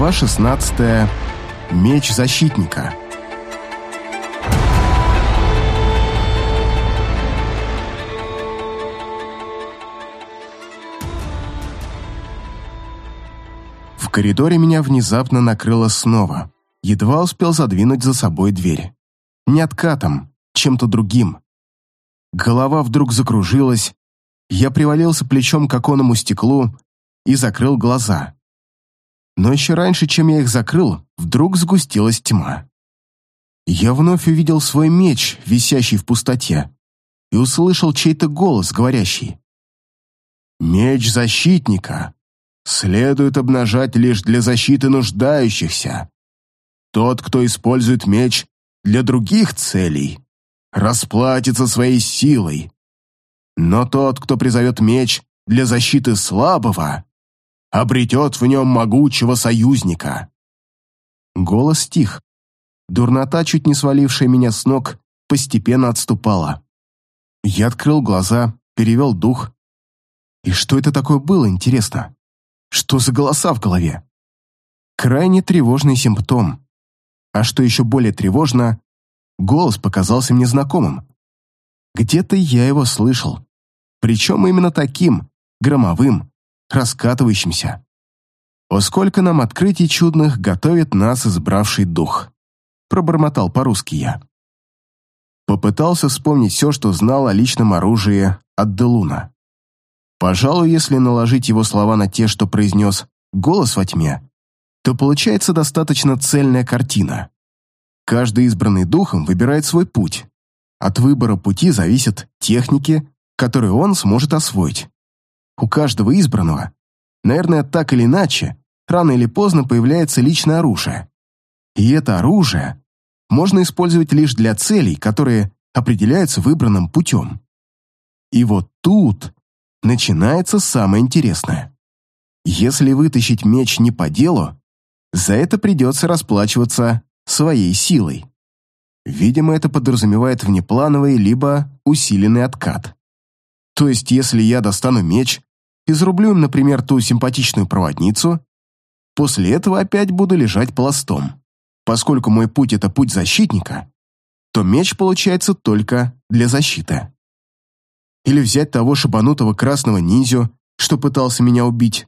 Глава 16. Меч защитника. В коридоре меня внезапно накрыло снова. Едва успел задвинуть за собой дверь. Не откатом, чем-то другим. Голова вдруг закружилась, я привалился плечом к оконному стеклу и закрыл глаза. Но еще раньше, чем я их закрыл, вдруг сгустилась тьма. Я вновь увидел свой меч, висящий в пустоте, и услышал чей-то голос, говорящий. «Меч защитника следует обнажать лишь для защиты нуждающихся. Тот, кто использует меч для других целей, расплатится своей силой. Но тот, кто призовет меч для защиты слабого, обретет в нем могучего союзника. Голос стих. Дурнота, чуть не свалившая меня с ног, постепенно отступала. Я открыл глаза, перевел дух. И что это такое было, интересно? Что за голоса в голове? Крайне тревожный симптом. А что еще более тревожно, голос показался мне знакомым. Где-то я его слышал. Причем именно таким, громовым, раскатывающимся. О, сколько нам открытий чудных готовит нас избравший дух. Пробормотал по-русски я. Попытался вспомнить все, что знал о личном оружии от Делуна. Пожалуй, если наложить его слова на те, что произнес голос во тьме, то получается достаточно цельная картина. Каждый избранный духом выбирает свой путь. От выбора пути зависят техники, которые он сможет освоить. У каждого избранного, наверное, так или иначе, рано или поздно появляется личное оружие. И это оружие можно использовать лишь для целей, которые определяются выбранным путем. И вот тут начинается самое интересное. Если вытащить меч не по делу, за это придется расплачиваться своей силой. Видимо, это подразумевает внеплановый либо усиленный откат. То есть, если я достану меч, изрублю им, например, ту симпатичную проводницу, после этого опять буду лежать пластом. Поскольку мой путь — это путь защитника, то меч получается только для защиты. Или взять того шабанутого красного ниндзю, что пытался меня убить.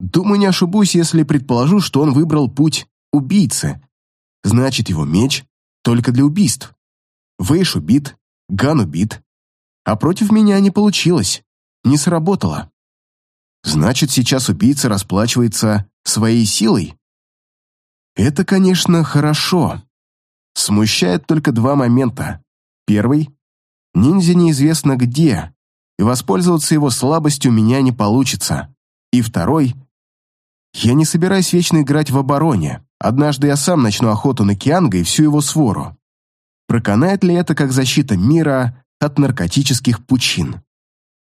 Думаю, не ошибусь, если предположу, что он выбрал путь убийцы. Значит, его меч только для убийств. Вейш убит, Ган убит. А против меня не получилось, не сработало. Значит, сейчас убийца расплачивается своей силой? Это, конечно, хорошо. Смущает только два момента. Первый — ниндзя неизвестно где, и воспользоваться его слабостью у меня не получится. И второй — я не собираюсь вечно играть в обороне. Однажды я сам начну охоту на Кианга и всю его свору. Проканает ли это как защита мира от наркотических пучин?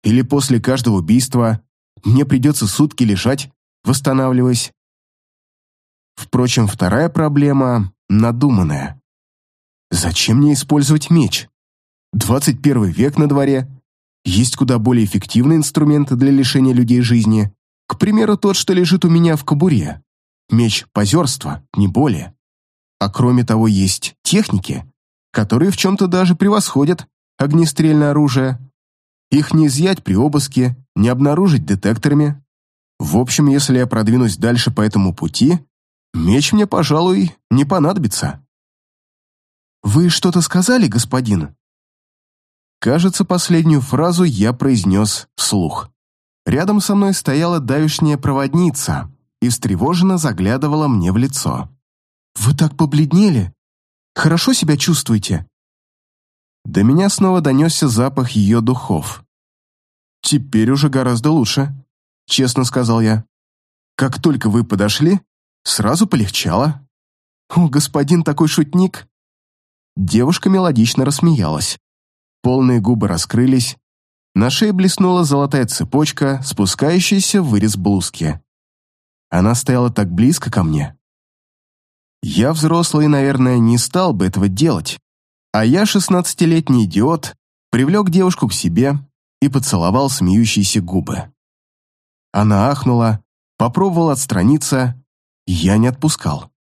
Или после каждого убийства мне придется сутки лежать, восстанавливаясь. Впрочем, вторая проблема надуманная. Зачем мне использовать меч? 21 век на дворе. Есть куда более эффективные инструменты для лишения людей жизни. К примеру, тот, что лежит у меня в кобуре. Меч позерства, не более. А кроме того, есть техники, которые в чем-то даже превосходят огнестрельное оружие. Их не изъять при обыске, не обнаружить детекторами. В общем, если я продвинусь дальше по этому пути, меч мне, пожалуй, не понадобится. «Вы что-то сказали, господин?» Кажется, последнюю фразу я произнес вслух. Рядом со мной стояла давишняя проводница и встревоженно заглядывала мне в лицо. «Вы так побледнели? Хорошо себя чувствуете?» До меня снова донесся запах ее духов. «Теперь уже гораздо лучше», — честно сказал я. «Как только вы подошли, сразу полегчало». «О, господин такой шутник!» Девушка мелодично рассмеялась. Полные губы раскрылись, на шее блеснула золотая цепочка, спускающаяся в вырез блузки. Она стояла так близко ко мне. Я взрослый, наверное, не стал бы этого делать, а я, шестнадцатилетний идиот, привлек девушку к себе и поцеловал смеющиеся губы. Она ахнула, попробовала отстраниться. Я не отпускал.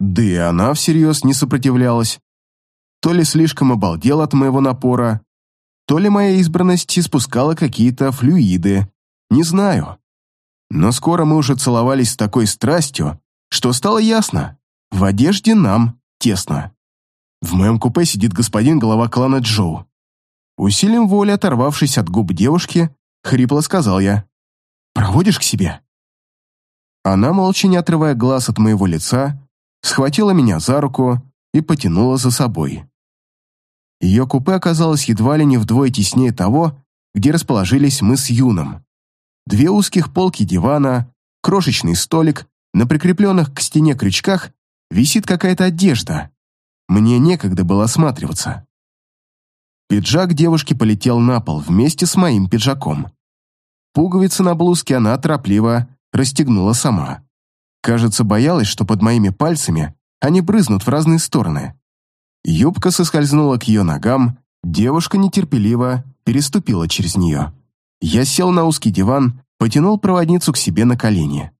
Да и она всерьез не сопротивлялась. То ли слишком обалдел от моего напора, то ли моя избранность испускала какие-то флюиды, не знаю. Но скоро мы уже целовались с такой страстью, что стало ясно, в одежде нам тесно. В моем купе сидит господин глава клана Джоу. Усилием воли, оторвавшись от губ девушки, хрипло сказал я. «Проводишь к себе?» Она, молча не отрывая глаз от моего лица, схватила меня за руку и потянула за собой. Ее купе оказалось едва ли не вдвое теснее того, где расположились мы с Юном. Две узких полки дивана, крошечный столик, на прикрепленных к стене крючках висит какая-то одежда. Мне некогда было осматриваться. Пиджак девушки полетел на пол вместе с моим пиджаком. Пуговицы на блузке она торопливо расстегнула сама. Кажется, боялась, что под моими пальцами они брызнут в разные стороны. Юбка соскользнула к ее ногам, девушка нетерпеливо переступила через нее. Я сел на узкий диван, потянул проводницу к себе на колени.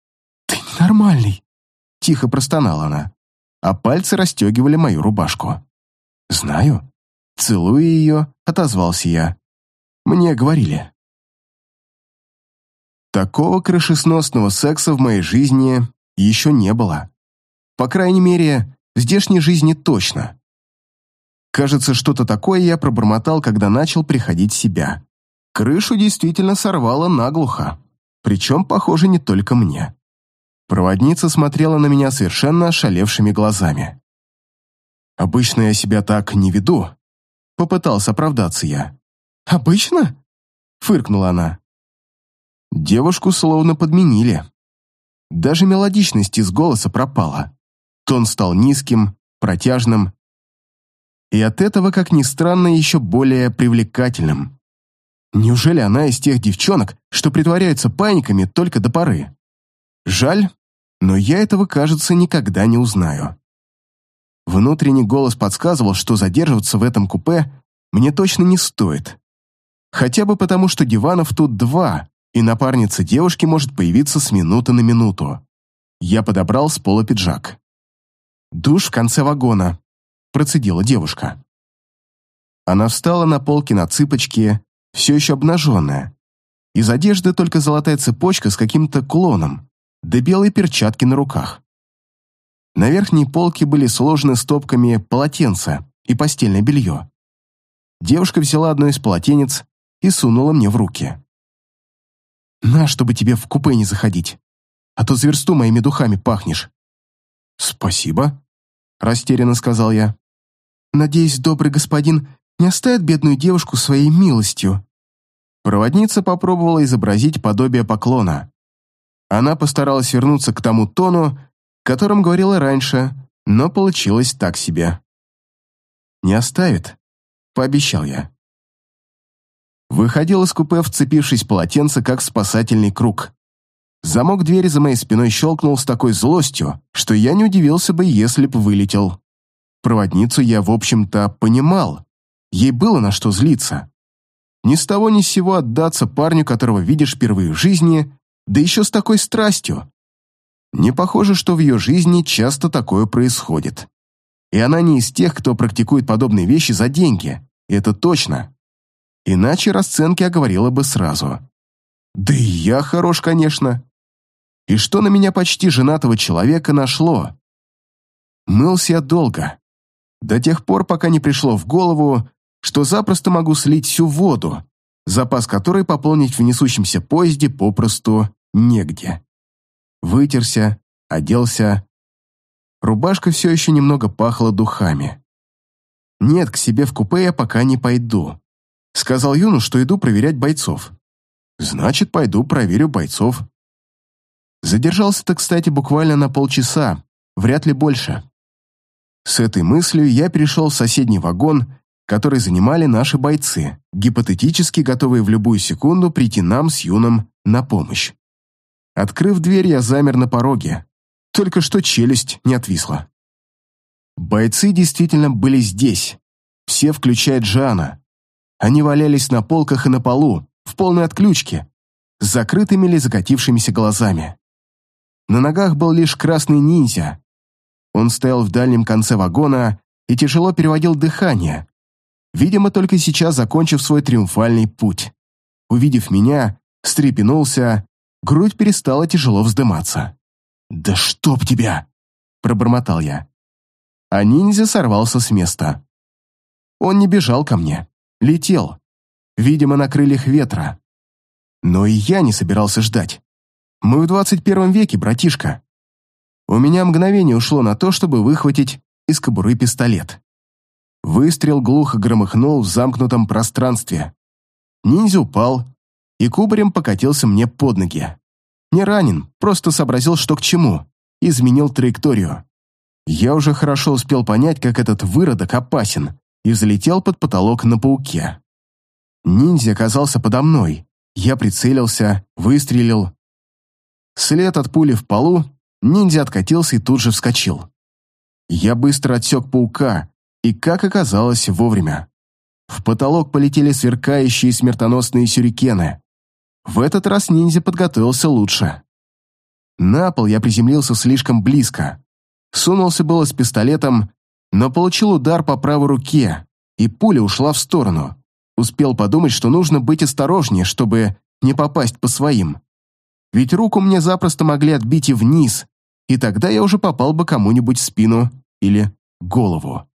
«Ты нормальный!» — тихо простонала она, а пальцы расстегивали мою рубашку. «Знаю». Целуя ее, отозвался я. «Мне говорили». Такого крышесносного секса в моей жизни еще не было. По крайней мере, в здешней жизни точно. Кажется, что-то такое я пробормотал, когда начал приходить в себя. Крышу действительно сорвало наглухо. Причем, похоже, не только мне. Проводница смотрела на меня совершенно ошалевшими глазами. «Обычно я себя так не веду», — попытался оправдаться я. «Обычно?» — фыркнула она. Девушку словно подменили. Даже мелодичность из голоса пропала. Тон стал низким, протяжным. И от этого, как ни странно, еще более привлекательным. Неужели она из тех девчонок, что притворяются паниками только до поры? Жаль, но я этого, кажется, никогда не узнаю. Внутренний голос подсказывал, что задерживаться в этом купе мне точно не стоит. Хотя бы потому, что диванов тут два, и напарница девушки может появиться с минуты на минуту. Я подобрал с пола пиджак. «Душ в конце вагона», — процедила девушка. Она встала на полке на цыпочки, все еще обнаженная. Из одежды только золотая цепочка с каким-то кулоном, да белые перчатки на руках. На верхней полке были сложены стопками полотенца и постельное белье. Девушка взяла одно из полотенец и сунула мне в руки. На, чтобы тебе в купе не заходить, а то зверсту моими духами пахнешь». «Спасибо», — растерянно сказал я. «Надеюсь, добрый господин не оставит бедную девушку своей милостью». Проводница попробовала изобразить подобие поклона. Она постаралась вернуться к тому тону, которым говорила раньше, но получилось так себе. «Не оставит», — пообещал я. Выходил из купе, вцепившись полотенце, как спасательный круг. Замок двери за моей спиной щелкнул с такой злостью, что я не удивился бы, если б вылетел. Проводницу я, в общем-то, понимал. Ей было на что злиться. Ни с того ни с сего отдаться парню, которого видишь впервые в жизни, да еще с такой страстью. Не похоже, что в ее жизни часто такое происходит. И она не из тех, кто практикует подобные вещи за деньги. Это точно. Иначе расценки оговорила бы сразу. Да и я хорош, конечно. И что на меня почти женатого человека нашло? Мылся я долго. До тех пор, пока не пришло в голову, что запросто могу слить всю воду, запас которой пополнить в несущемся поезде попросту негде. Вытерся, оделся. Рубашка все еще немного пахла духами. Нет, к себе в купе я пока не пойду. Сказал Юну, что иду проверять бойцов. Значит, пойду проверю бойцов. Задержался-то, кстати, буквально на полчаса, вряд ли больше. С этой мыслью я перешел в соседний вагон, который занимали наши бойцы, гипотетически готовые в любую секунду прийти нам с Юном на помощь. Открыв дверь, я замер на пороге. Только что челюсть не отвисла. Бойцы действительно были здесь. Все, включая Джана. Они валялись на полках и на полу, в полной отключке, с закрытыми или закатившимися глазами. На ногах был лишь красный ниндзя. Он стоял в дальнем конце вагона и тяжело переводил дыхание, видимо, только сейчас закончив свой триумфальный путь. Увидев меня, встрепенулся, грудь перестала тяжело вздыматься. «Да чтоб тебя!» – пробормотал я. А ниндзя сорвался с места. Он не бежал ко мне, летел, видимо, на крыльях ветра. Но и я не собирался ждать. Мы в двадцать первом веке, братишка. У меня мгновение ушло на то, чтобы выхватить из кобуры пистолет. Выстрел глухо громыхнул в замкнутом пространстве. Ниндзя упал и кубарем покатился мне под ноги. Не ранен, просто сообразил, что к чему, изменил траекторию. Я уже хорошо успел понять, как этот выродок опасен, и взлетел под потолок на пауке. Ниндзя оказался подо мной. Я прицелился, выстрелил. След от пули в полу, ниндзя откатился и тут же вскочил. Я быстро отсек паука, и, как оказалось, вовремя. В потолок полетели сверкающие смертоносные сюрикены. В этот раз ниндзя подготовился лучше. На пол я приземлился слишком близко. Сунулся было с пистолетом, но получил удар по правой руке, и пуля ушла в сторону. Успел подумать, что нужно быть осторожнее, чтобы не попасть по своим. Ведь руку мне запросто могли отбить и вниз, и тогда я уже попал бы кому-нибудь в спину или голову.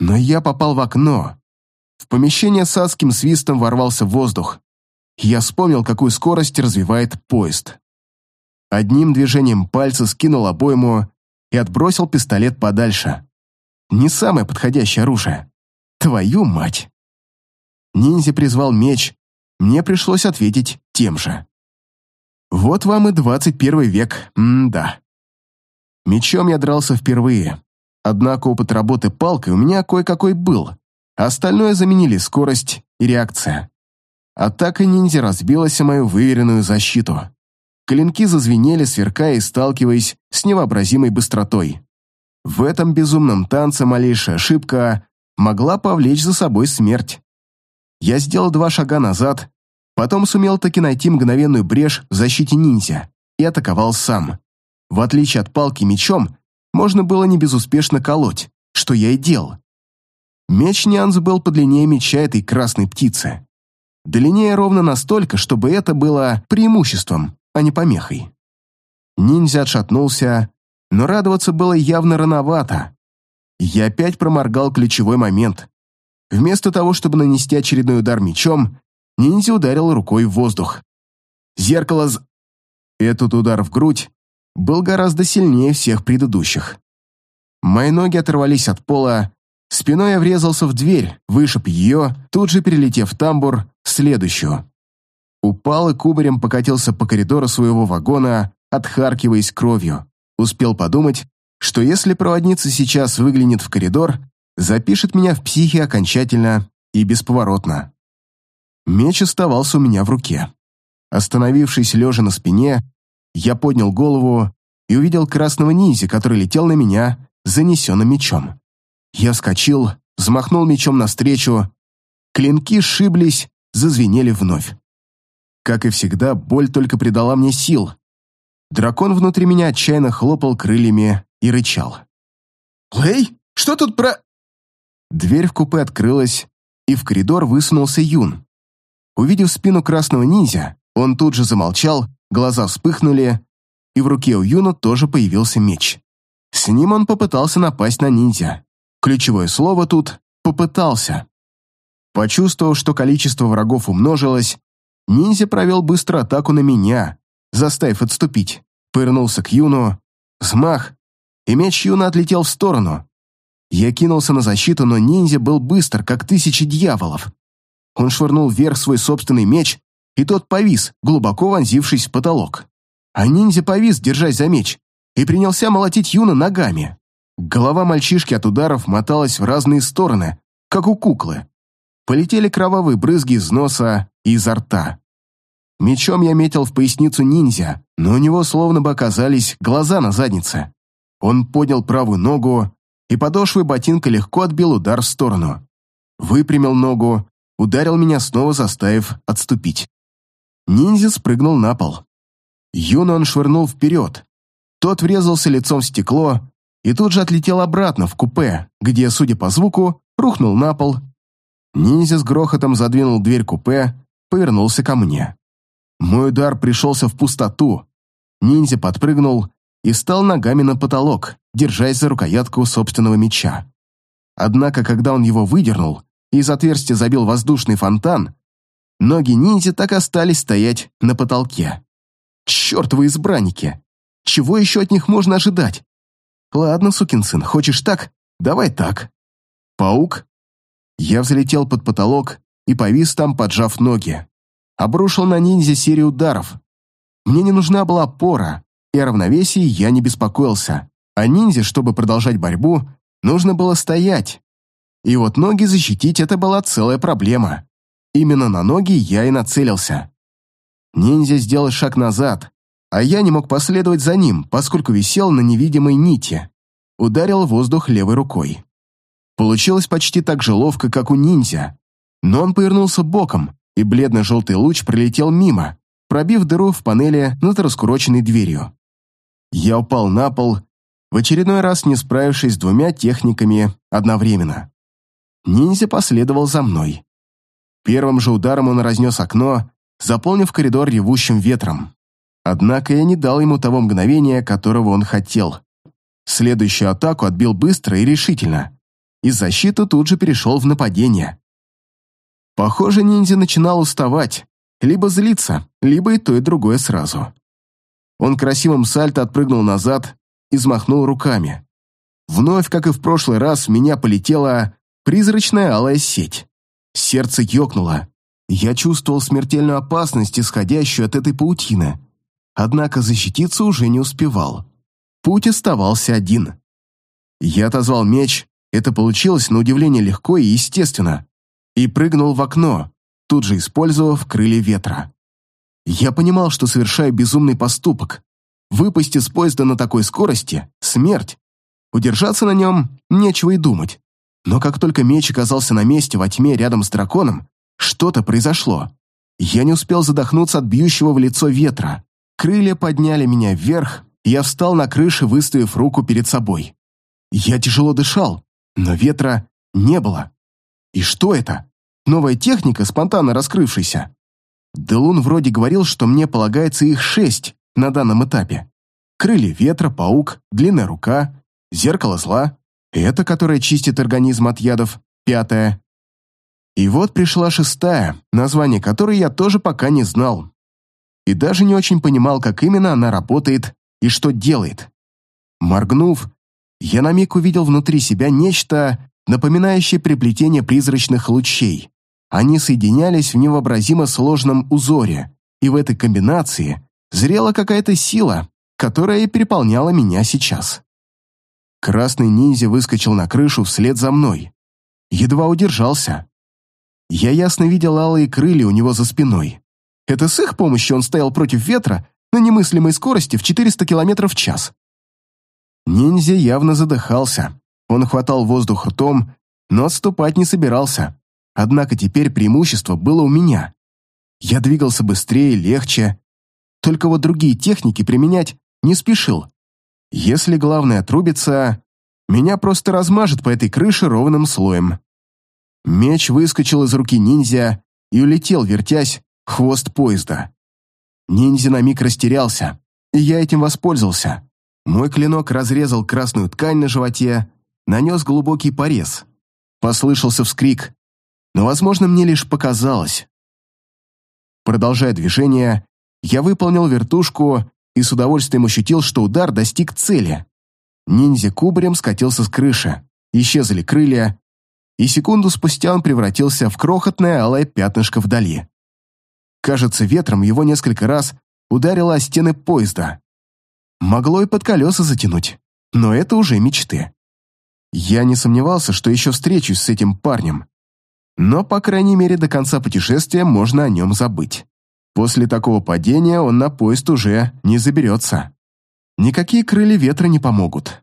Но я попал в окно. В помещение с адским свистом ворвался воздух. Я вспомнил, какую скорость развивает поезд. Одним движением пальца скинул обойму и отбросил пистолет подальше. Не самое подходящее оружие. Твою мать! Ниндзя призвал меч, мне пришлось ответить тем же. Вот вам и двадцать первый век, м-да. Мечом я дрался впервые, однако опыт работы палкой у меня кое-какой был, остальное заменили скорость и реакция. Атака ниндзя разбилась о мою выверенную защиту. Клинки зазвенели, сверкая и сталкиваясь с невообразимой быстротой. В этом безумном танце малейшая ошибка могла повлечь за собой смерть. Я сделал два шага назад, потом сумел таки найти мгновенную брешь в защите ниндзя и атаковал сам. В отличие от палки мечом, можно было не безуспешно колоть, что я и делал. Меч Нянз был подлиннее меча этой красной птицы. Длиннее ровно настолько, чтобы это было преимуществом, а не помехой. Ниндзя отшатнулся, но радоваться было явно рановато. Я опять проморгал ключевой момент. Вместо того, чтобы нанести очередной удар мечом, ниндзя ударил рукой в воздух. Зеркало з... Этот удар в грудь был гораздо сильнее всех предыдущих. Мои ноги оторвались от пола, спиной я врезался в дверь, вышиб ее, тут же перелетев тамбур, следующую. Упал и кубарем покатился по коридору своего вагона, отхаркиваясь кровью. Успел подумать, что если проводница сейчас выглянет в коридор, запишет меня в психе окончательно и бесповоротно. Меч оставался у меня в руке. Остановившись лежа на спине, я поднял голову и увидел красного ниндзя, который летел на меня занесенным мечом. Я вскочил, взмахнул мечом навстречу. Клинки сшиблись, зазвенели вновь. Как и всегда, боль только придала мне сил. Дракон внутри меня отчаянно хлопал крыльями и рычал. «Лэй, что тут про...» Дверь в купе открылась, и в коридор высунулся Юн. Увидев спину красного ниндзя, он тут же замолчал, глаза вспыхнули, и в руке у Юна тоже появился меч. С ним он попытался напасть на ниндзя. Ключевое слово тут «попытался». Почувствовав, что количество врагов умножилось, ниндзя провел быструю атаку на меня, заставив отступить. Пырнулся к Юну, взмах, и меч Юна отлетел в сторону. Я кинулся на защиту, но ниндзя был быстр, как тысячи дьяволов. Он швырнул вверх свой собственный меч, и тот повис, глубоко вонзившись в потолок. А ниндзя повис, держась за меч, и принялся молотить Юна ногами. Голова мальчишки от ударов моталась в разные стороны, как у куклы. Полетели кровавые брызги из носа и изо рта. Мечом я метил в поясницу ниндзя, но у него словно бы оказались глаза на заднице. Он поднял правую ногу, и подошвой ботинка легко отбил удар в сторону. Выпрямил ногу, ударил меня снова, заставив отступить. Ниндзя спрыгнул на пол. Юна он швырнул вперед, Тот врезался лицом в стекло и тут же отлетел обратно в купе, где, судя по звуку, рухнул на пол. Ниндзя с грохотом задвинул дверь купе, повернулся ко мне. Мой удар пришелся в пустоту. Ниндзя подпрыгнул и встал ногами на потолок, держась за рукоятку собственного меча. Однако, когда он его выдернул и из отверстия забил воздушный фонтан, ноги ниндзя так остались стоять на потолке. Чертовы избранники! Чего еще от них можно ожидать? Ладно, сукин сын, хочешь так? Давай так. Паук? Я взлетел под потолок и повис там, поджав ноги. Обрушил на ниндзя серию ударов. Мне не нужна была опора, и о равновесии я не беспокоился. А ниндзя, чтобы продолжать борьбу, нужно было стоять. И вот ноги защитить — это была целая проблема. Именно на ноги я и нацелился. Ниндзя сделал шаг назад, а я не мог последовать за ним, поскольку висел на невидимой нити. Ударил воздух левой рукой. Получилось почти так же ловко, как у ниндзя, но он повернулся боком, и бледно-желтый луч пролетел мимо, пробив дыру в панели над раскуроченной дверью. Я упал на пол, в очередной раз не справившись с двумя техниками одновременно. Ниндзя последовал за мной. Первым же ударом он разнес окно, заполнив коридор ревущим ветром. Однако я не дал ему того мгновения, которого он хотел. Следующую атаку отбил быстро и решительно. Из защиты тут же перешел в нападение. Похоже, ниндзя начинал уставать, либо злиться, либо и то, и другое сразу. Он красивым сальто отпрыгнул назад и взмахнул руками. Вновь, как и в прошлый раз, в меня полетела призрачная алая сеть. Сердце ёкнуло. Я чувствовал смертельную опасность, исходящую от этой паутины. Однако защититься уже не успевал. Путь оставался один. Я отозвал меч, это получилось на удивление легко и естественно, и прыгнул в окно, тут же использовав крылья ветра. Я понимал, что совершаю безумный поступок. Выпасть из поезда на такой скорости — смерть. Удержаться на нем — нечего и думать. Но как только меч оказался на месте во тьме рядом с драконом, что-то произошло. Я не успел задохнуться от бьющего в лицо ветра. Крылья подняли меня вверх, и я встал на крыше, выставив руку перед собой. Я тяжело дышал, но ветра не было. И что это? Новая техника, спонтанно раскрывшаяся? Делун вроде говорил, что мне полагается их шесть на данном этапе. Крылья ветра, паук, длинная рука, зеркало зла, это, которое чистит организм от ядов, пятая. И вот пришла шестая, название которой я тоже пока не знал. И даже не очень понимал, как именно она работает и что делает. Моргнув, я на миг увидел внутри себя нечто, напоминающее приплетение призрачных лучей. Они соединялись в невообразимо сложном узоре, и в этой комбинации зрела какая-то сила, которая переполняла меня сейчас. Красный ниндзя выскочил на крышу вслед за мной. Едва удержался. Я ясно видел алые крылья у него за спиной. Это с их помощью он стоял против ветра на немыслимой скорости в 400 км в час. Ниндзя явно задыхался. Он хватал воздух ртом, но отступать не собирался. Однако теперь преимущество было у меня. Я двигался быстрее, легче. Только вот другие техники применять не спешил. Если главное отрубится, меня просто размажет по этой крыше ровным слоем. Меч выскочил из руки ниндзя и улетел, вертясь, хвост поезда. Ниндзя на миг растерялся, и я этим воспользовался. Мой клинок разрезал красную ткань на животе, нанес глубокий порез. Послышался вскрик, но, возможно, мне лишь показалось. Продолжая движение, я выполнил вертушку и с удовольствием ощутил, что удар достиг цели. Ниндзя кубарем скатился с крыши, исчезли крылья, и секунду спустя он превратился в крохотное алое пятнышко вдали. Кажется, ветром его несколько раз ударило о стены поезда. Могло и под колеса затянуть, но это уже мечты. Я не сомневался, что еще встречусь с этим парнем, но, по крайней мере, до конца путешествия можно о нем забыть. После такого падения он на поезд уже не заберется. Никакие крылья ветра не помогут.